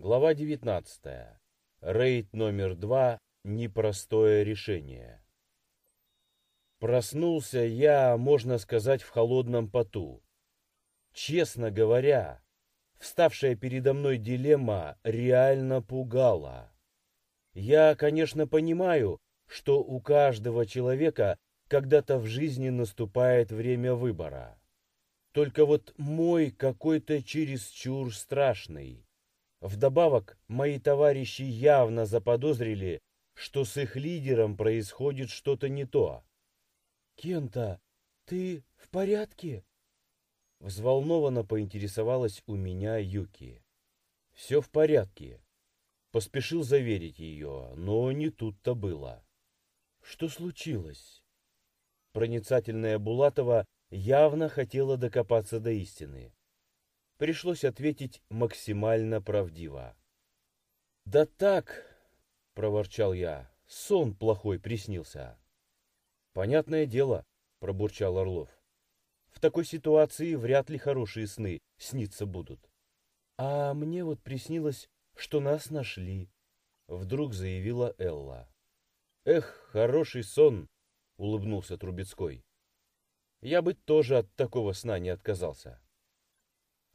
Глава 19. Рейд номер два. Непростое решение. Проснулся я, можно сказать, в холодном поту. Честно говоря, вставшая передо мной дилемма реально пугала. Я, конечно, понимаю, что у каждого человека когда-то в жизни наступает время выбора. Только вот мой какой-то чересчур страшный. Вдобавок, мои товарищи явно заподозрили, что с их лидером происходит что-то не то. «Кента, ты в порядке?» Взволнованно поинтересовалась у меня Юки. «Все в порядке». Поспешил заверить ее, но не тут-то было. «Что случилось?» Проницательная Булатова явно хотела докопаться до истины. Пришлось ответить максимально правдиво. «Да так», — проворчал я, — «сон плохой приснился». «Понятное дело», — пробурчал Орлов. «В такой ситуации вряд ли хорошие сны сниться будут». «А мне вот приснилось, что нас нашли», — вдруг заявила Элла. «Эх, хороший сон!» — улыбнулся Трубецкой. «Я бы тоже от такого сна не отказался».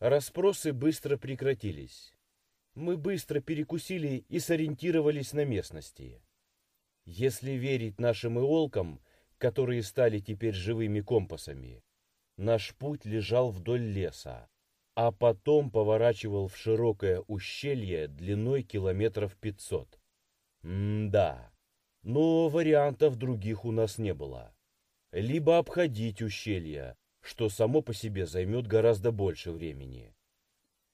Распросы быстро прекратились. Мы быстро перекусили и сориентировались на местности. Если верить нашим иолкам, которые стали теперь живыми компасами, наш путь лежал вдоль леса, а потом поворачивал в широкое ущелье длиной километров пятьсот. М-да, но вариантов других у нас не было. Либо обходить ущелье, что само по себе займет гораздо больше времени.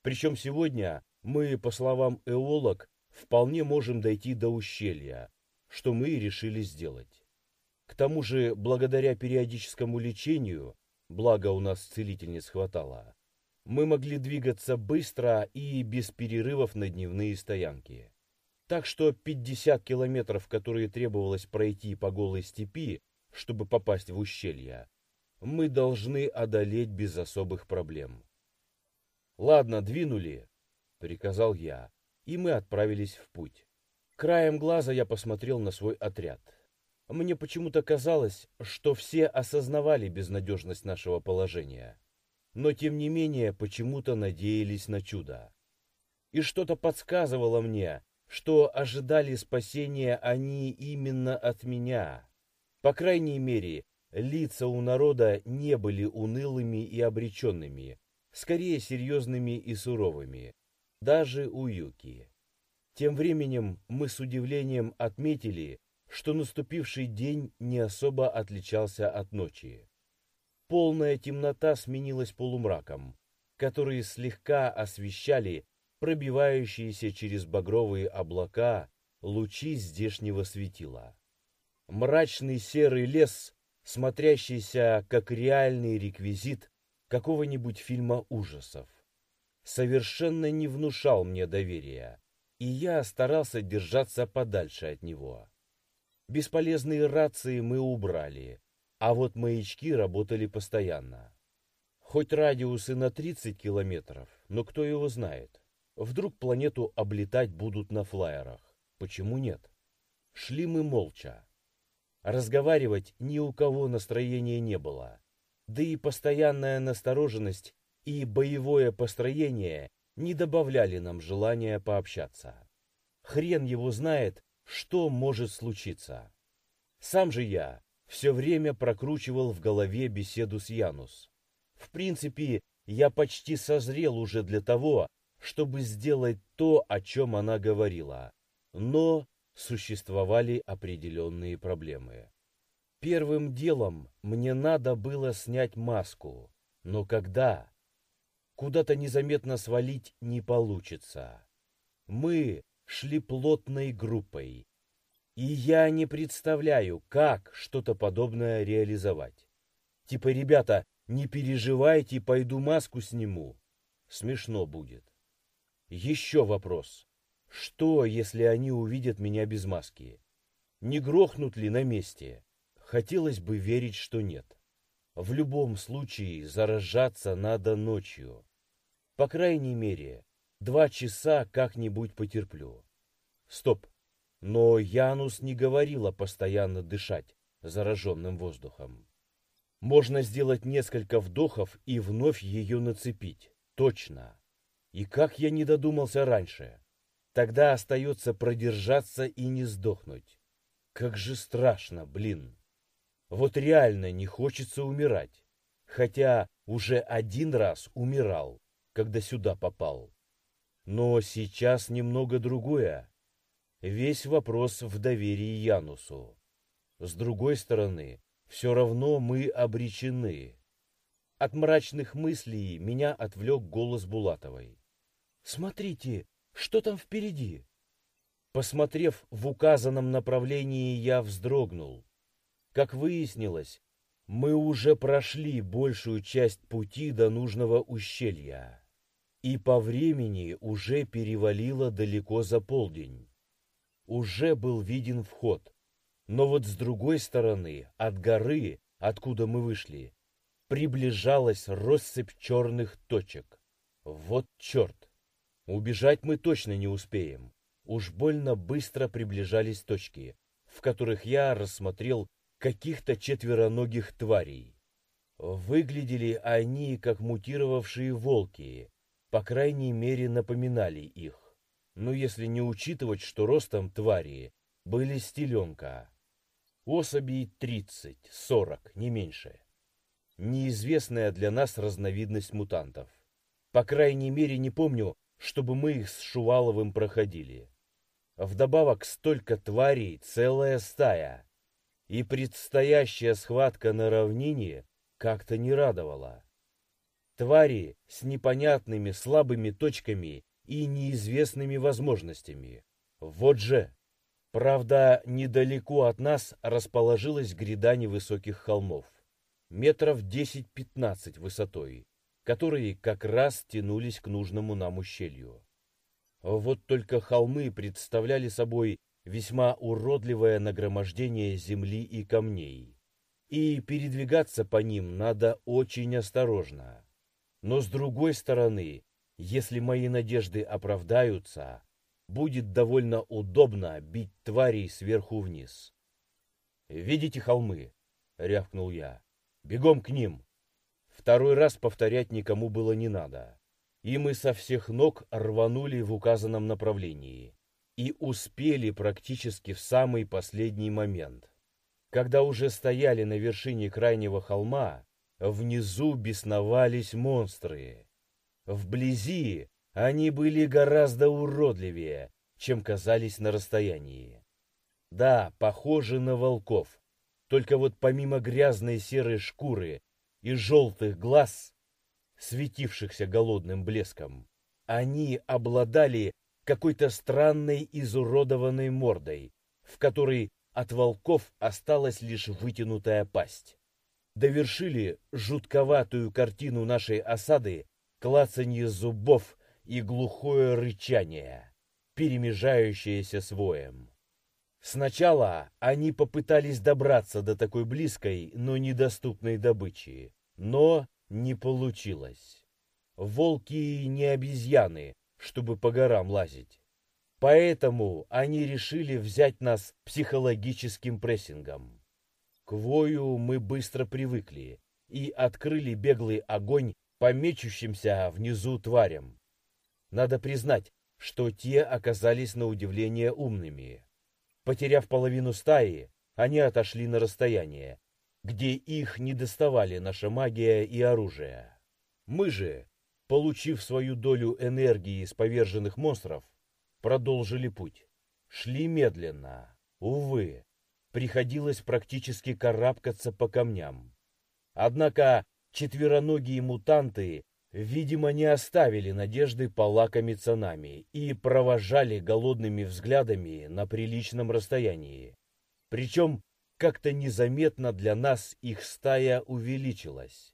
Причем сегодня мы, по словам эолог, вполне можем дойти до ущелья, что мы и решили сделать. К тому же, благодаря периодическому лечению, благо у нас целительниц хватало, мы могли двигаться быстро и без перерывов на дневные стоянки. Так что 50 километров, которые требовалось пройти по голой степи, чтобы попасть в ущелье, мы должны одолеть без особых проблем. «Ладно, двинули», — приказал я, и мы отправились в путь. Краем глаза я посмотрел на свой отряд. Мне почему-то казалось, что все осознавали безнадежность нашего положения, но тем не менее почему-то надеялись на чудо. И что-то подсказывало мне, что ожидали спасения они именно от меня. По крайней мере, Лица у народа не были унылыми и обреченными, скорее серьезными и суровыми, даже у Юки. Тем временем мы с удивлением отметили, что наступивший день не особо отличался от ночи. Полная темнота сменилась полумраком, который слегка освещали пробивающиеся через багровые облака лучи здешнего светила. Мрачный серый лес смотрящийся как реальный реквизит какого-нибудь фильма ужасов. Совершенно не внушал мне доверия, и я старался держаться подальше от него. Бесполезные рации мы убрали, а вот маячки работали постоянно. Хоть радиусы на 30 километров, но кто его знает. Вдруг планету облетать будут на флайерах. Почему нет? Шли мы молча. Разговаривать ни у кого настроения не было. Да и постоянная настороженность и боевое построение не добавляли нам желания пообщаться. Хрен его знает, что может случиться. Сам же я все время прокручивал в голове беседу с Янус. В принципе, я почти созрел уже для того, чтобы сделать то, о чем она говорила. Но существовали определенные проблемы. Первым делом мне надо было снять маску, но когда? Куда-то незаметно свалить не получится. Мы шли плотной группой, и я не представляю, как что-то подобное реализовать. Типа, ребята, не переживайте, пойду маску сниму. Смешно будет. Еще вопрос. Что, если они увидят меня без маски? Не грохнут ли на месте? Хотелось бы верить, что нет. В любом случае, заражаться надо ночью. По крайней мере, Два часа как-нибудь потерплю. Стоп. Но Янус не говорила постоянно дышать зараженным воздухом. Можно сделать несколько вдохов и вновь ее нацепить. Точно. И как я не додумался раньше. Тогда остается продержаться и не сдохнуть. Как же страшно, блин. Вот реально не хочется умирать. Хотя уже один раз умирал, когда сюда попал. Но сейчас немного другое. Весь вопрос в доверии Янусу. С другой стороны, все равно мы обречены. От мрачных мыслей меня отвлек голос Булатовой. «Смотрите, что там впереди?» Посмотрев в указанном направлении, я вздрогнул. Как выяснилось, мы уже прошли большую часть пути до нужного ущелья. И по времени уже перевалило далеко за полдень. Уже был виден вход. Но вот с другой стороны, от горы, откуда мы вышли, приближалась россыпь черных точек. Вот черт! Убежать мы точно не успеем. Уж больно быстро приближались точки, в которых я рассмотрел каких-то четвероногих тварей. Выглядели они как мутировавшие волки, по крайней мере напоминали их. Но если не учитывать, что ростом твари были стеленка, Особей 30-40, не меньше. Неизвестная для нас разновидность мутантов. По крайней мере, не помню, чтобы мы их с Шуваловым проходили. Вдобавок столько тварей, целая стая. И предстоящая схватка на равнине как-то не радовала. Твари с непонятными слабыми точками и неизвестными возможностями. Вот же! Правда, недалеко от нас расположилась гряда невысоких холмов, метров 10-15 высотой, которые как раз тянулись к нужному нам ущелью. Вот только холмы представляли собой весьма уродливое нагромождение земли и камней, и передвигаться по ним надо очень осторожно. Но с другой стороны, если мои надежды оправдаются, будет довольно удобно бить тварей сверху вниз. «Видите холмы?» — рявкнул я. «Бегом к ним!» Второй раз повторять никому было не надо. И мы со всех ног рванули в указанном направлении. И успели практически в самый последний момент. Когда уже стояли на вершине крайнего холма, внизу бесновались монстры. Вблизи они были гораздо уродливее, чем казались на расстоянии. Да, похожи на волков, только вот помимо грязной серой шкуры и желтых глаз, светившихся голодным блеском, они обладали какой-то странной изуродованной мордой, в которой от волков осталась лишь вытянутая пасть. Довершили жутковатую картину нашей осады клацанье зубов и глухое рычание, перемежающееся с воем. Сначала они попытались добраться до такой близкой, но недоступной добычи, но не получилось. Волки не обезьяны, чтобы по горам лазить. Поэтому они решили взять нас психологическим прессингом. К вою мы быстро привыкли и открыли беглый огонь по мечущимся внизу тварям. Надо признать, что те оказались на удивление умными. Потеряв половину стаи, они отошли на расстояние, где их не доставали наша магия и оружие. Мы же, получив свою долю энергии из поверженных монстров, продолжили путь. Шли медленно. Увы, приходилось практически карабкаться по камням. Однако четвероногие мутанты видимо, не оставили надежды полакомиться нами и провожали голодными взглядами на приличном расстоянии. Причем как-то незаметно для нас их стая увеличилась.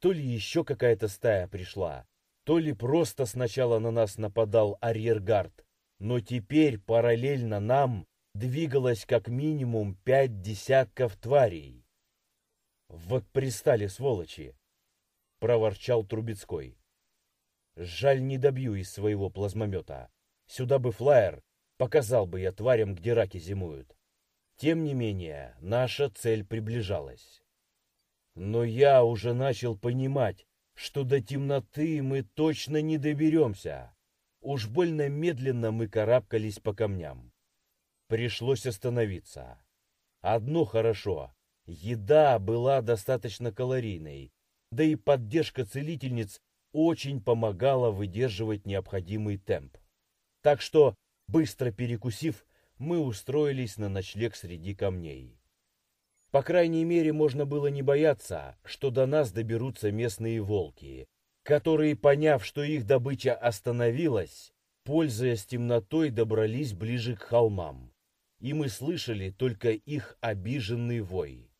То ли еще какая-то стая пришла, то ли просто сначала на нас нападал арьергард, но теперь параллельно нам двигалось как минимум пять десятков тварей. Вот пристали сволочи, проворчал Трубецкой. Жаль, не добью из своего плазмомета. Сюда бы флайер, показал бы я тварям, где раки зимуют. Тем не менее, наша цель приближалась. Но я уже начал понимать, что до темноты мы точно не доберемся. Уж больно медленно мы карабкались по камням. Пришлось остановиться. Одно хорошо. Еда была достаточно калорийной, да и поддержка целительниц очень помогала выдерживать необходимый темп. Так что, быстро перекусив, мы устроились на ночлег среди камней. По крайней мере, можно было не бояться, что до нас доберутся местные волки, которые, поняв, что их добыча остановилась, пользуясь темнотой, добрались ближе к холмам, и мы слышали только их обиженный вой.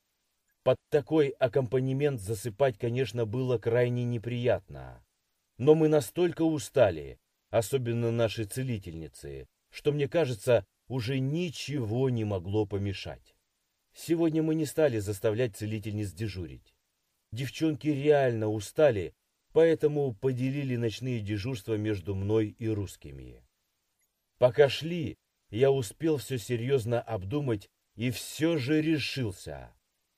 Под такой аккомпанемент засыпать, конечно, было крайне неприятно. Но мы настолько устали, особенно наши целительницы, что, мне кажется, уже ничего не могло помешать. Сегодня мы не стали заставлять целительниц дежурить. Девчонки реально устали, поэтому поделили ночные дежурства между мной и русскими. Пока шли, я успел все серьезно обдумать и все же решился.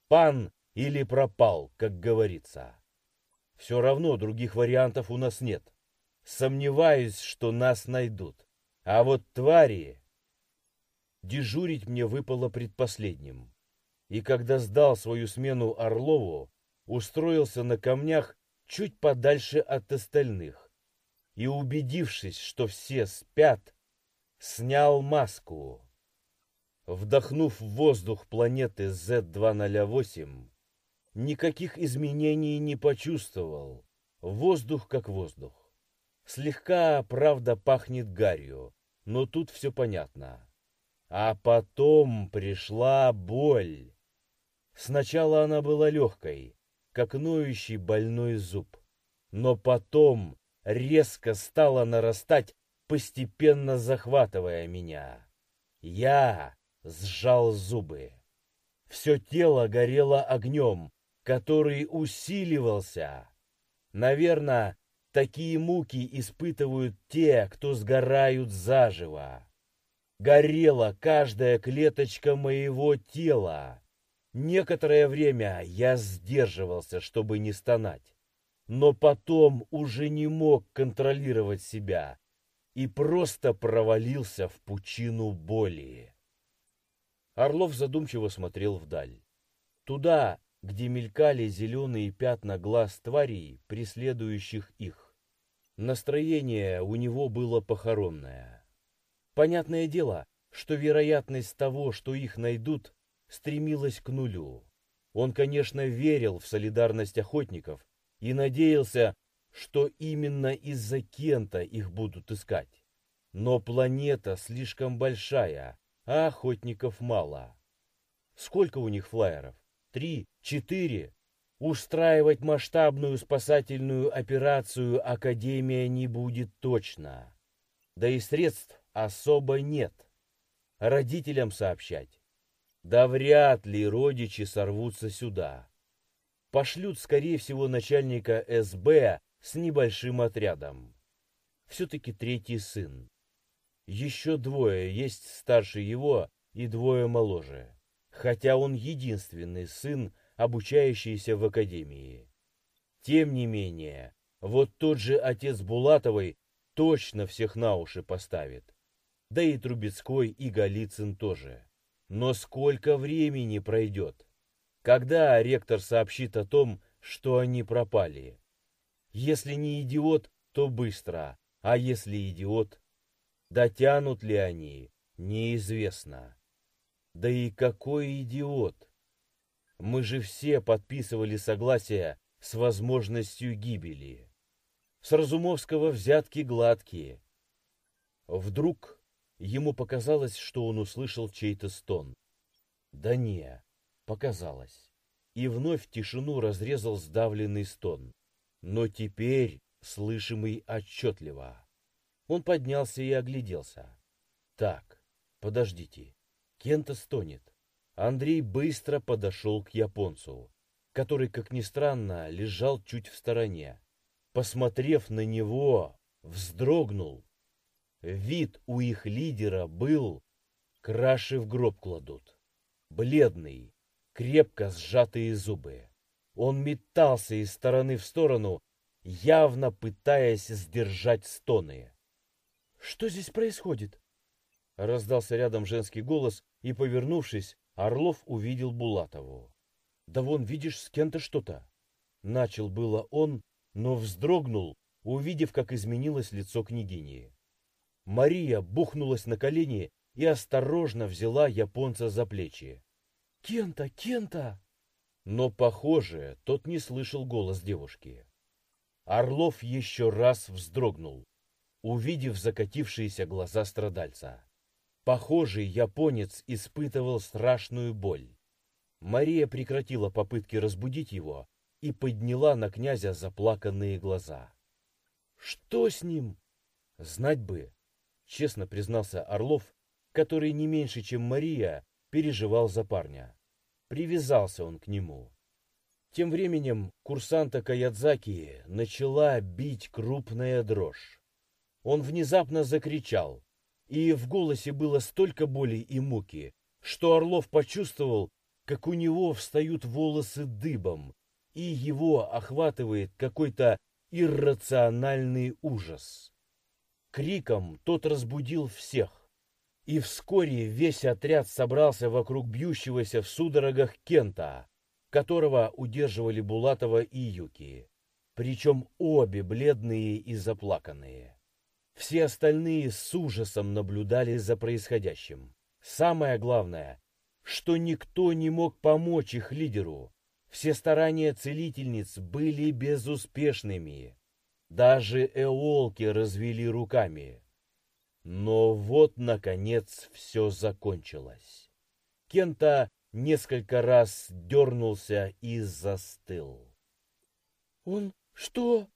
Пан или пропал, как говорится. Все равно других вариантов у нас нет. Сомневаюсь, что нас найдут. А вот твари... Дежурить мне выпало предпоследним. И когда сдал свою смену Орлову, устроился на камнях чуть подальше от остальных. И убедившись, что все спят, снял маску. Вдохнув воздух планеты Z208, никаких изменений не почувствовал. Воздух как воздух. Слегка, правда, пахнет гарью, но тут все понятно. А потом пришла боль. Сначала она была легкой, как ноющий больной зуб. Но потом резко стала нарастать, постепенно захватывая меня. Я сжал зубы. Все тело горело огнем, который усиливался. Наверное, такие муки испытывают те, кто сгорают заживо. Горела каждая клеточка моего тела. Некоторое время я сдерживался, чтобы не стонать, но потом уже не мог контролировать себя и просто провалился в пучину боли. Орлов задумчиво смотрел вдаль. Туда, где мелькали зеленые пятна глаз тварей, преследующих их. Настроение у него было похоронное. Понятное дело, что вероятность того, что их найдут, стремилась к нулю. Он, конечно, верил в солидарность охотников и надеялся, что именно из-за Кента их будут искать. Но планета слишком большая, а охотников мало. Сколько у них флайеров? Три? Четыре? Устраивать масштабную спасательную операцию Академия не будет точно. Да и средств особо нет. Родителям сообщать? Да вряд ли родичи сорвутся сюда. Пошлют, скорее всего, начальника СБ с небольшим отрядом. Все-таки третий сын. Еще двое есть старше его и двое моложе, хотя он единственный сын, обучающийся в академии. Тем не менее, вот тот же отец Булатовой точно всех на уши поставит. Да и Трубецкой, и Голицын тоже. Но сколько времени пройдет? Когда ректор сообщит о том, что они пропали? Если не идиот, то быстро, а если идиот, Дотянут ли они, неизвестно. Да и какой идиот! Мы же все подписывали согласие с возможностью гибели. С Разумовского взятки гладкие. Вдруг ему показалось, что он услышал чей-то стон. Да не, показалось. И вновь тишину разрезал сдавленный стон. Но теперь слышимый отчетливо. Он поднялся и огляделся. Так, подождите. Кента стонет. Андрей быстро подошел к японцу, который, как ни странно, лежал чуть в стороне. посмотрев на него, вздрогнул. Вид у их лидера был, краши в гроб кладут. Бледный, крепко сжатые зубы. Он метался из стороны в сторону, явно пытаясь сдержать стоны. «Что здесь происходит?» Раздался рядом женский голос, и, повернувшись, Орлов увидел Булатову. «Да вон, видишь, с кем-то что-то!» Начал было он, но вздрогнул, увидев, как изменилось лицо княгини. Мария бухнулась на колени и осторожно взяла японца за плечи. «Кента! Кента!» Но, похоже, тот не слышал голос девушки. Орлов еще раз вздрогнул, увидев закатившиеся глаза страдальца. Похоже, японец испытывал страшную боль. Мария прекратила попытки разбудить его и подняла на князя заплаканные глаза. «Что с ним?» «Знать бы», — честно признался Орлов, который не меньше, чем Мария, переживал за парня. Привязался он к нему. Тем временем курсанта Каядзаки начала бить крупная дрожь. Он внезапно закричал, и в голосе было столько боли и муки, что Орлов почувствовал, как у него встают волосы дыбом, и его охватывает какой-то иррациональный ужас. Криком тот разбудил всех, и вскоре весь отряд собрался вокруг бьющегося в судорогах Кента, которого удерживали Булатова и Юки, причем обе бледные и заплаканные. Все остальные с ужасом наблюдали за происходящим. Самое главное, что никто не мог помочь их лидеру. Все старания целительниц были безуспешными. Даже эолки развели руками. Но вот, наконец, все закончилось. Кента несколько раз дернулся и застыл. «Он что?»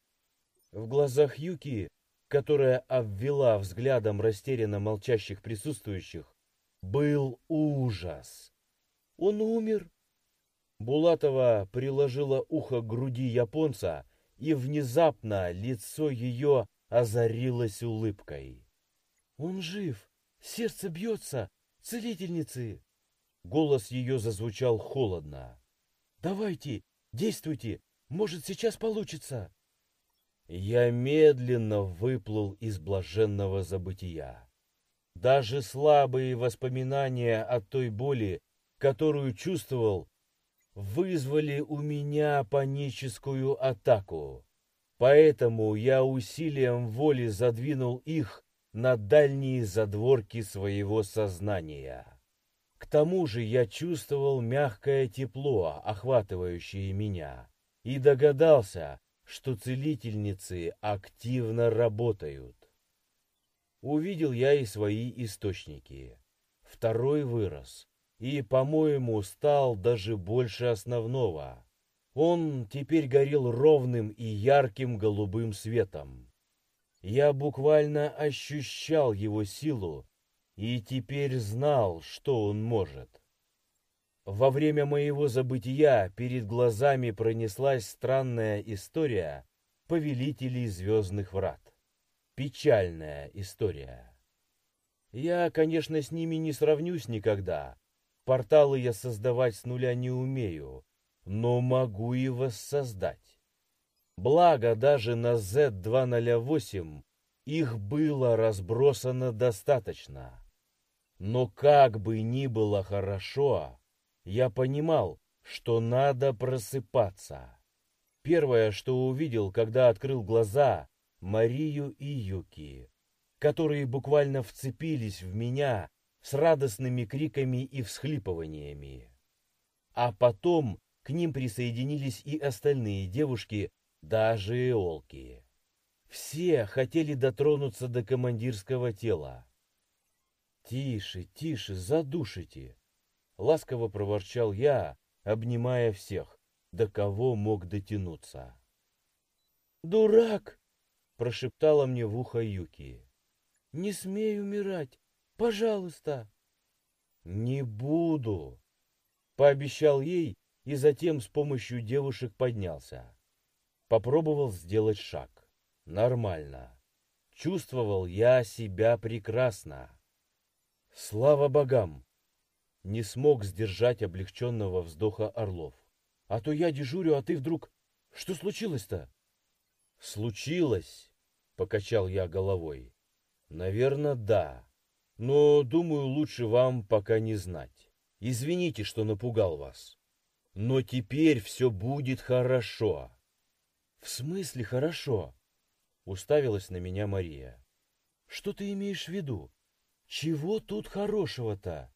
В глазах Юки которая обвела взглядом растерянно молчащих присутствующих, был ужас. Он умер. Булатова приложила ухо к груди японца, и внезапно лицо ее озарилось улыбкой. «Он жив! Сердце бьется! Целительницы!» Голос ее зазвучал холодно. «Давайте, действуйте! Может, сейчас получится!» Я медленно выплыл из блаженного забытия. Даже слабые воспоминания о той боли, которую чувствовал, вызвали у меня паническую атаку. Поэтому я усилием воли задвинул их на дальние задворки своего сознания. К тому же я чувствовал мягкое тепло, охватывающее меня, и догадался, что целительницы активно работают. Увидел я и свои источники. Второй вырос и, по-моему, стал даже больше основного. Он теперь горел ровным и ярким голубым светом. Я буквально ощущал его силу и теперь знал, что он может. Во время моего забытия перед глазами пронеслась странная история повелителей звездных врат. Печальная история. Я, конечно, с ними не сравнюсь никогда. Порталы я создавать с нуля не умею, но могу и воссоздать. Благо, даже на Z208 их было разбросано достаточно. Но как бы ни было хорошо, я понимал, что надо просыпаться. Первое, что увидел, когда открыл глаза, Марию и Юки, которые буквально вцепились в меня с радостными криками и всхлипываниями. А потом к ним присоединились и остальные девушки, даже эолки. Все хотели дотронуться до командирского тела. «Тише, тише, задушите!» Ласково проворчал я, обнимая всех, до кого мог дотянуться. «Дурак!» — прошептала мне в ухо Юки. «Не смей умирать! Пожалуйста!» «Не буду!» — пообещал ей и затем с помощью девушек поднялся. Попробовал сделать шаг. Нормально. Чувствовал я себя прекрасно. Слава богам! Не смог сдержать облегченного вздоха Орлов. А то я дежурю, а ты вдруг... Что случилось-то? Случилось, покачал я головой. Наверное, да. Но, думаю, лучше вам пока не знать. Извините, что напугал вас. Но теперь все будет хорошо. В смысле хорошо? Уставилась на меня Мария. Что ты имеешь в виду? Чего тут хорошего-то?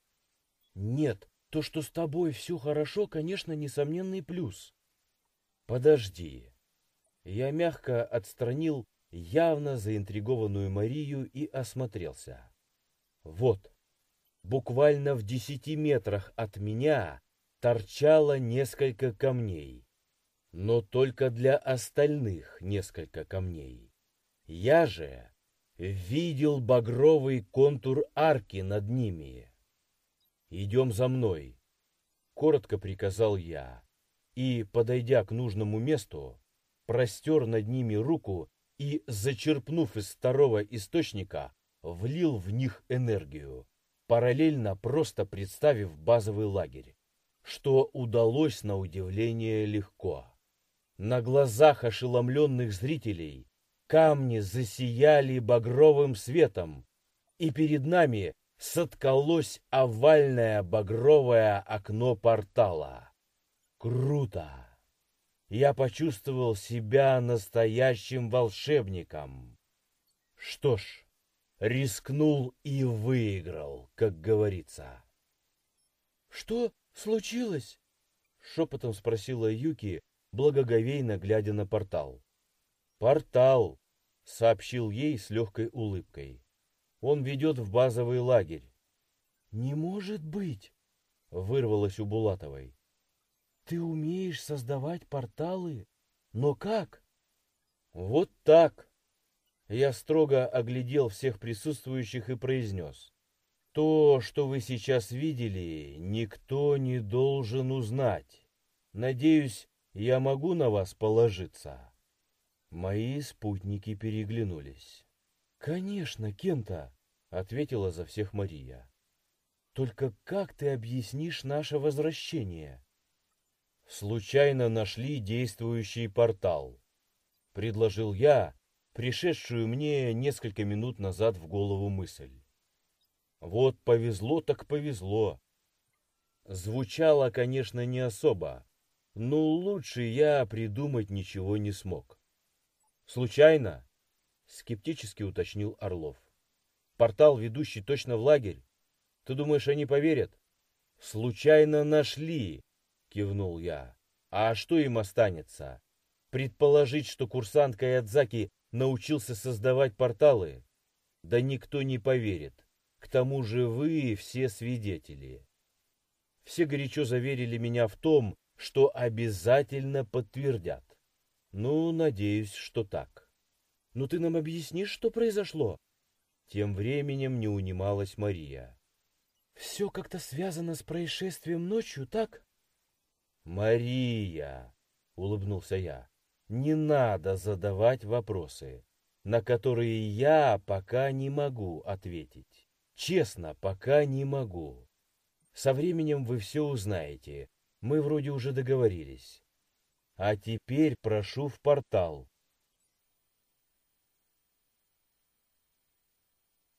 Нет, то, что с тобой все хорошо, конечно, несомненный плюс. Подожди. Я мягко отстранил явно заинтригованную Марию и осмотрелся. Вот, буквально в десяти метрах от меня торчало несколько камней, но только для остальных несколько камней. Я же видел багровый контур арки над ними. «Идем за мной», — коротко приказал я, и, подойдя к нужному месту, простер над ними руку и, зачерпнув из второго источника, влил в них энергию, параллельно просто представив базовый лагерь, что удалось на удивление легко. На глазах ошеломленных зрителей камни засияли багровым светом, и перед нами соткалось овальное багровое окно портала. Круто! Я почувствовал себя настоящим волшебником. Что ж, рискнул и выиграл, как говорится. «Что случилось?» — шепотом спросила Юки, благоговейно глядя на портал. «Портал!» — сообщил ей с легкой улыбкой. «Он ведет в базовый лагерь». «Не может быть!» — вырвалось у Булатовой. «Ты умеешь создавать порталы? Но как?» «Вот так!» Я строго оглядел всех присутствующих и произнес. То, что вы сейчас видели, никто не должен узнать. Надеюсь, я могу на вас положиться. Мои спутники переглянулись. Конечно, Кента, ответила за всех Мария. Только как ты объяснишь наше возвращение? Случайно нашли действующий портал, предложил я, пришедшую мне несколько минут назад в голову мысль. Вот повезло так повезло. Звучало, конечно, не особо, но лучше я придумать ничего не смог. Случайно? Скептически уточнил Орлов. Портал, ведущий точно в лагерь? Ты думаешь, они поверят? Случайно нашли, кивнул я. А что им останется? Предположить, что курсант Каядзаки научился создавать порталы? Да никто не поверит. К тому же вы все свидетели. Все горячо заверили меня в том, что обязательно подтвердят. Ну, надеюсь, что так. Ну ты нам объяснишь, что произошло? Тем временем не унималась Мария. Все как-то связано с происшествием ночью, так? Мария, улыбнулся я. Не надо задавать вопросы, на которые я пока не могу ответить. Честно, пока не могу. Со временем вы все узнаете. Мы вроде уже договорились. А теперь прошу в портал.